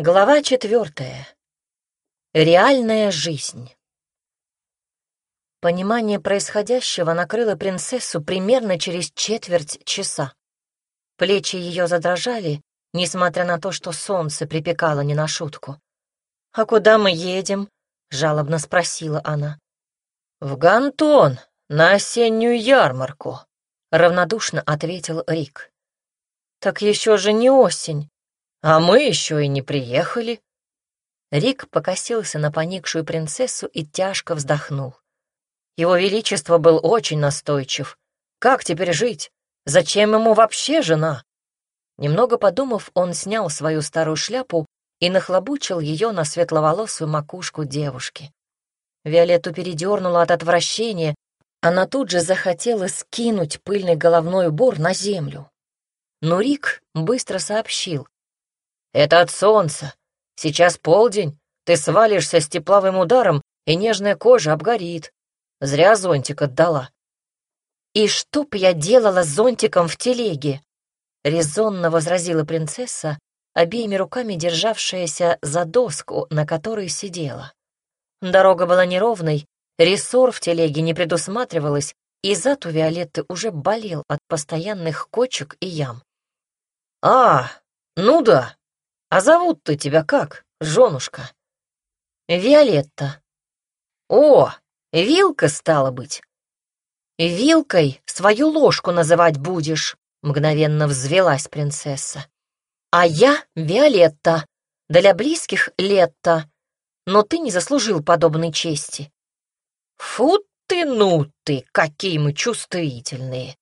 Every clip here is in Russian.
Глава четвертая. Реальная жизнь. Понимание происходящего накрыло принцессу примерно через четверть часа. Плечи ее задрожали, несмотря на то, что солнце припекало не на шутку. «А куда мы едем?» — жалобно спросила она. «В Гантон, на осеннюю ярмарку», — равнодушно ответил Рик. «Так еще же не осень», а мы еще и не приехали. Рик покосился на поникшую принцессу и тяжко вздохнул. Его Величество был очень настойчив. Как теперь жить? Зачем ему вообще жена? Немного подумав, он снял свою старую шляпу и нахлобучил ее на светловолосую макушку девушки. Виолетту передернула от отвращения, она тут же захотела скинуть пыльный головной убор на землю. Но Рик быстро сообщил, это от солнца. Сейчас полдень, ты свалишься с тепловым ударом, и нежная кожа обгорит. Зря зонтик отдала. «И что б я делала с зонтиком в телеге?» — резонно возразила принцесса, обеими руками державшаяся за доску, на которой сидела. Дорога была неровной, рессор в телеге не предусматривалось, и зад у Виолетты уже болел от постоянных кочек и ям. «А, ну да, а зовут-то тебя как, женушка? Виолетта. О, Вилка стала быть. Вилкой свою ложку называть будешь, мгновенно взвелась принцесса. А я Виолетта, для близких Летта, но ты не заслужил подобной чести. Фу ты, ну ты, какие мы чувствительные.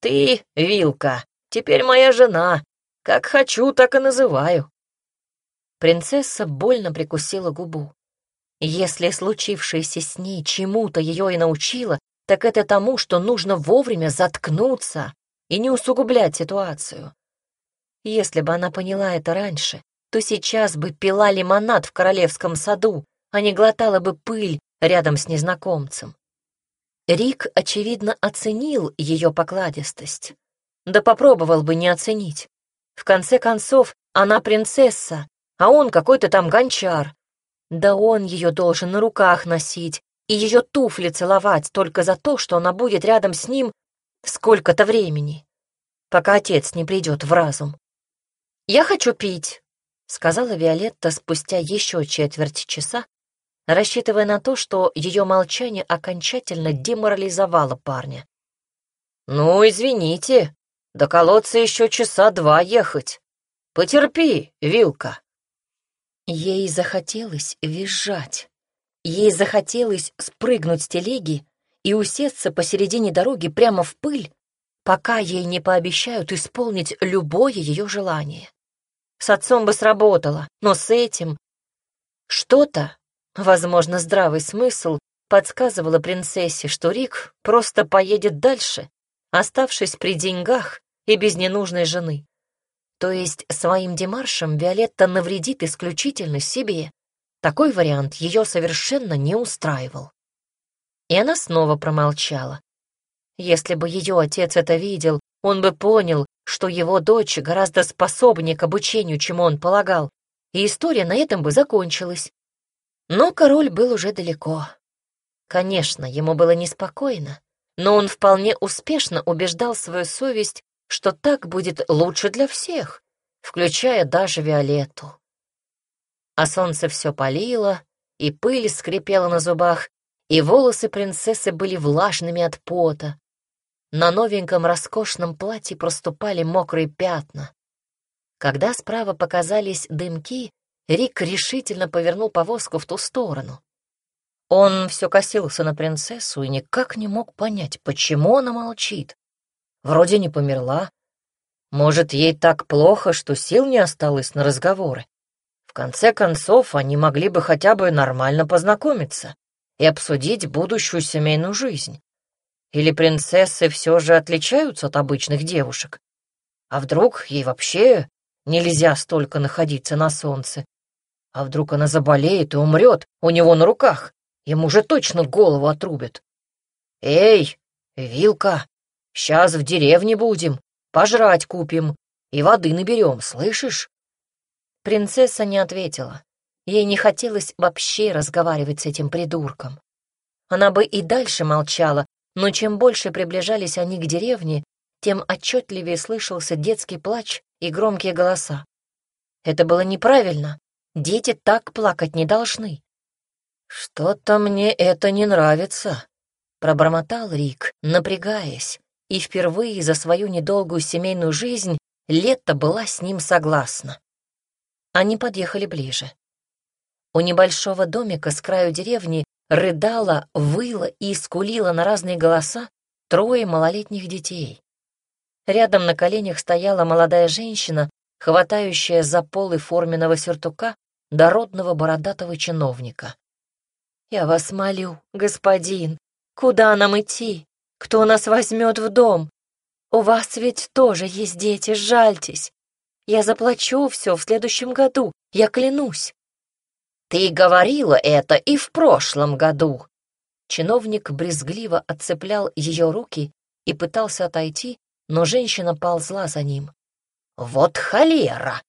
Ты, Вилка, теперь моя жена, как хочу, так и называю. Принцесса больно прикусила губу. Если случившееся с ней чему-то ее и научило, так это тому, что нужно вовремя заткнуться и не усугублять ситуацию. Если бы она поняла это раньше, то сейчас бы пила лимонад в королевском саду, а не глотала бы пыль рядом с незнакомцем. Рик, очевидно, оценил ее покладистость. Да попробовал бы не оценить. В конце концов, она принцесса, а он какой-то там гончар. Да он ее должен на руках носить и ее туфли целовать только за то, что она будет рядом с ним сколько-то времени, пока отец не придет в разум. «Я хочу пить», — сказала Виолетта спустя еще четверть часа, рассчитывая на то, что ее молчание окончательно деморализовало парня. «Ну, извините, до колодца еще часа два ехать. Потерпи, Вилка». Ей захотелось визжать. Ей захотелось спрыгнуть с телеги и усесться посередине дороги прямо в пыль, пока ей не пообещают исполнить любое ее желание. С отцом бы сработало, но с этим... Что-то, возможно, здравый смысл, подсказывало принцессе, что Рик просто поедет дальше, оставшись при деньгах и без ненужной жены. То есть своим демаршем Виолетта навредит исключительно себе. Такой вариант ее совершенно не устраивал. И она снова промолчала. Если бы ее отец это видел, он бы понял, что его дочь гораздо способнее к обучению, чем он полагал, и история на этом бы закончилась. Но король был уже далеко. Конечно, ему было неспокойно, но он вполне успешно убеждал свою совесть, что так будет лучше для всех, включая даже Виолетту. А солнце все палило, и пыль скрипела на зубах, и волосы принцессы были влажными от пота. На новеньком роскошном платье проступали мокрые пятна. Когда справа показались дымки, Рик решительно повернул повозку в ту сторону. Он все косился на принцессу и никак не мог понять, почему она молчит. Вроде не померла. Может, ей так плохо, что сил не осталось на разговоры. В конце концов, они могли бы хотя бы нормально познакомиться и обсудить будущую семейную жизнь. Или принцессы все же отличаются от обычных девушек? А вдруг ей вообще нельзя столько находиться на солнце? А вдруг она заболеет и умрет у него на руках? Ему же точно голову отрубят. «Эй, Вилка, сейчас в деревне будем, пожрать купим и воды наберем, слышишь?» Принцесса не ответила. Ей не хотелось вообще разговаривать с этим придурком. Она бы и дальше молчала, но чем больше приближались они к деревне, тем отчетливее слышался детский плач и громкие голоса. Это было неправильно. Дети так плакать не должны. «Что-то мне это не нравится», — пробормотал Рик, напрягаясь, и впервые за свою недолгую семейную жизнь Лето была с ним согласна. Они подъехали ближе. У небольшого домика с краю деревни рыдала, выла и скулила на разные голоса трое малолетних детей. Рядом на коленях стояла молодая женщина, хватающая за полы форменного сюртука дородного бородатого чиновника. «Я вас молю, господин, куда нам идти? Кто нас возьмет в дом? У вас ведь тоже есть дети, жальтесь. Я заплачу все в следующем году, я клянусь». «Ты говорила это и в прошлом году». Чиновник брезгливо отцеплял ее руки и пытался отойти, но женщина ползла за ним. «Вот холера!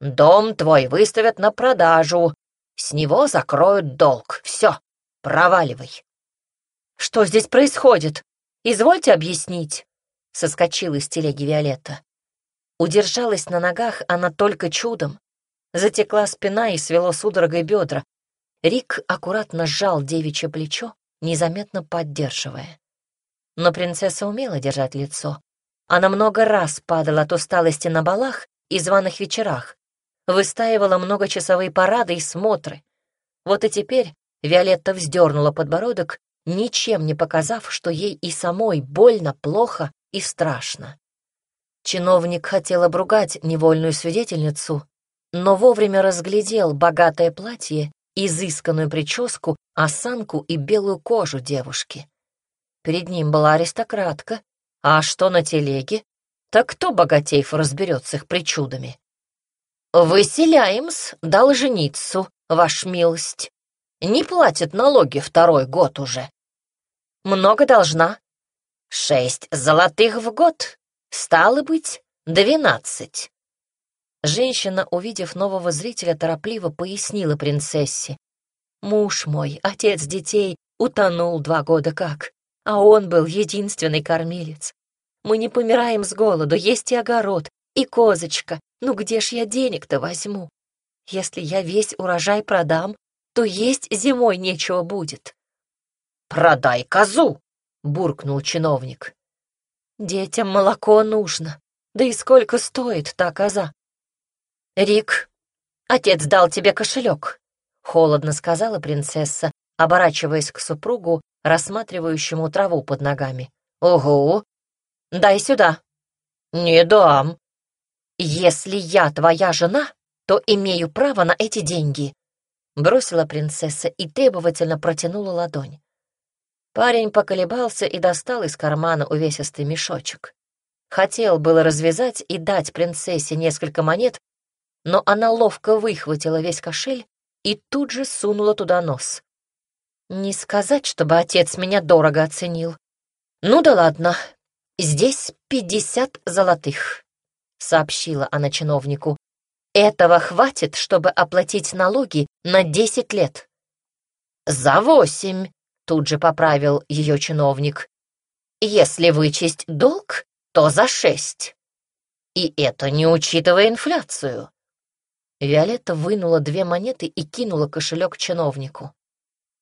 Дом твой выставят на продажу, с него закроют долг. Все, Проваливай. Что здесь происходит? Извольте объяснить. Соскочила из телеги Виолетта. Удержалась на ногах она только чудом. Затекла спина и свело судорогой бедра. Рик аккуратно сжал девичье плечо, незаметно поддерживая. Но принцесса умела держать лицо. Она много раз падала от усталости на балах и званых вечерах, выстаивала многочасовые парады и смотры. Вот и теперь Виолетта вздернула подбородок, ничем не показав, что ей и самой больно, плохо и страшно. Чиновник хотел обругать невольную свидетельницу, но вовремя разглядел богатое платье, изысканную прическу, осанку и белую кожу девушки. Перед ним была аристократка, а что на телеге? Так кто, богатеев, разберет с их причудами? «Выселяем-с должницу, ваш милость», не платит налоги второй год уже. Много должна. Шесть золотых в год. Стало быть, двенадцать. Женщина, увидев нового зрителя, торопливо пояснила принцессе. Муж мой, отец детей, утонул два года как, а он был единственный кормилец. Мы не помираем с голоду, есть и огород, и козочка. Ну где ж я денег-то возьму? Если я весь урожай продам, то есть зимой нечего будет. «Продай козу!» — буркнул чиновник. «Детям молоко нужно. Да и сколько стоит та коза?» «Рик, отец дал тебе кошелек», — холодно сказала принцесса, оборачиваясь к супругу, рассматривающему траву под ногами. «Ого! Дай сюда!» «Не дам!» «Если я твоя жена, то имею право на эти деньги», бросила принцесса и требовательно протянула ладонь. Парень поколебался и достал из кармана увесистый мешочек. Хотел было развязать и дать принцессе несколько монет, но она ловко выхватила весь кошель и тут же сунула туда нос. Не сказать, чтобы отец меня дорого оценил. Ну да ладно, здесь пятьдесят золотых, сообщила она чиновнику. Этого хватит, чтобы оплатить налоги на десять лет. За восемь, тут же поправил ее чиновник. Если вычесть долг, то за шесть. И это не учитывая инфляцию. Виолетта вынула две монеты и кинула кошелек чиновнику.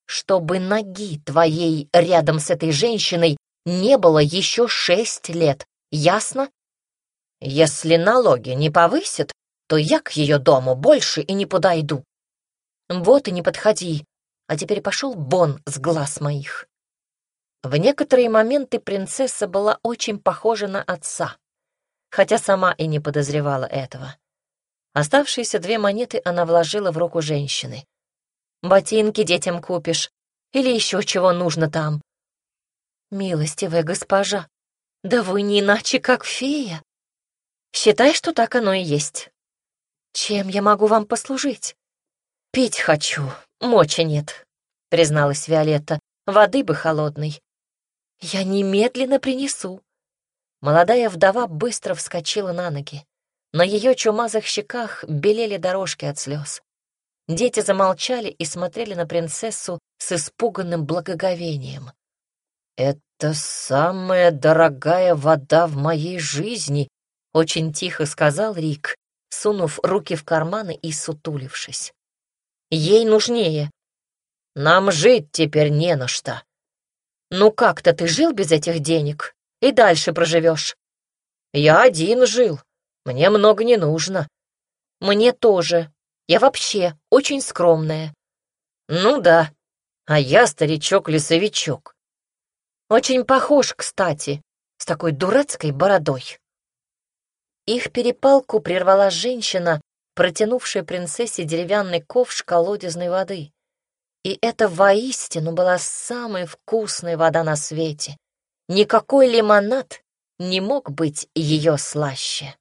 Чтобы ноги твоей рядом с этой женщиной не было еще шесть лет, ясно? Если налоги не повысят, то я к ее дому больше и не подойду. Вот и не подходи, а теперь пошел вон с глаз моих. В некоторые моменты принцесса была очень похожа на отца, хотя сама и не подозревала этого. Оставшиеся две монеты она вложила в руку женщины. «Ботинки детям купишь или еще чего нужно там?» «Милостивая госпожа, да вы не иначе, как фея. Считай, что так оно и есть. «Чем я могу вам послужить?» «Пить хочу, мочи нет», — призналась Виолетта. «Воды бы холодной». «Я немедленно принесу». Молодая вдова быстро вскочила на ноги. На ее чумазых щеках белели дорожки от слез. Дети замолчали и смотрели на принцессу с испуганным благоговением. «Это самая дорогая вода в моей жизни», — очень тихо сказал Рик, сунув руки в карманы и сутулившись. «Ей нужнее. Нам жить теперь не на что. Ну как-то ты жил без этих денег и дальше проживешь. Я один жил, мне много не нужно. Мне тоже. Я вообще очень скромная. Ну да, а я старичок-лесовичок. Очень похож, кстати, с такой дурацкой бородой. Их перепалку прервала женщина, протянувшая принцессе деревянный ковш колодезной воды. И это воистину была самая вкусная вода на свете. Никакой лимонад не мог быть ее слаще.